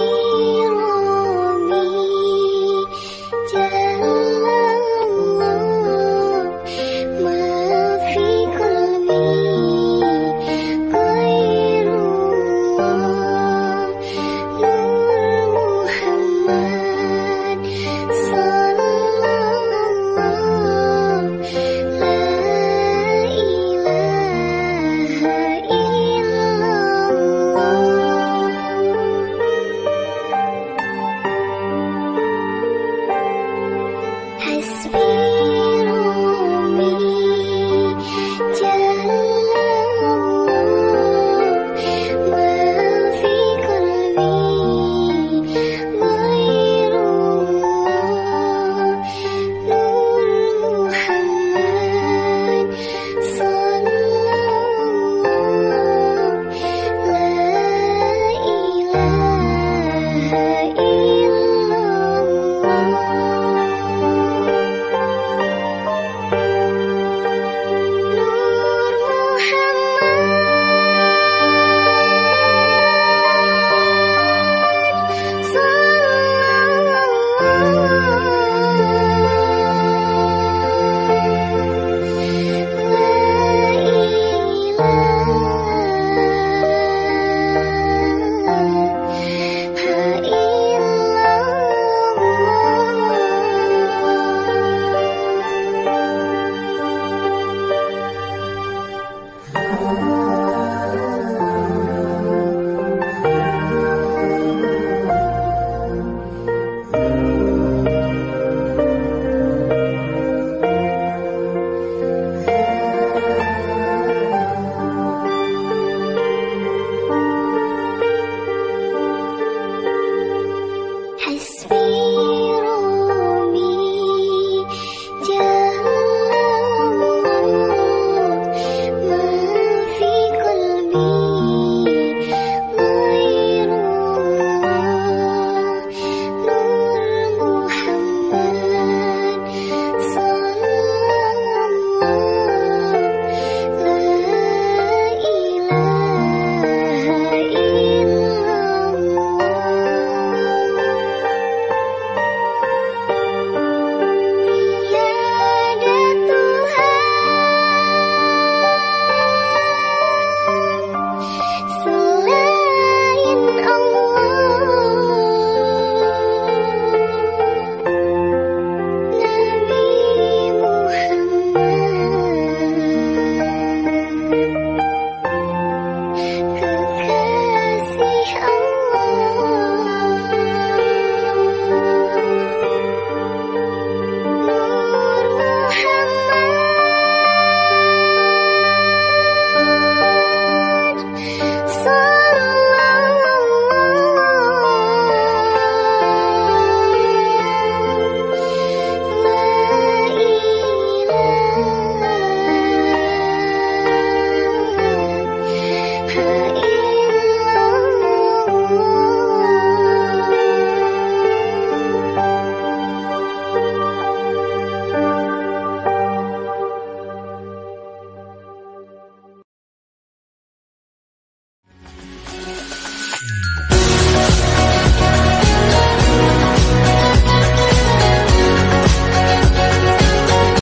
you. sweet.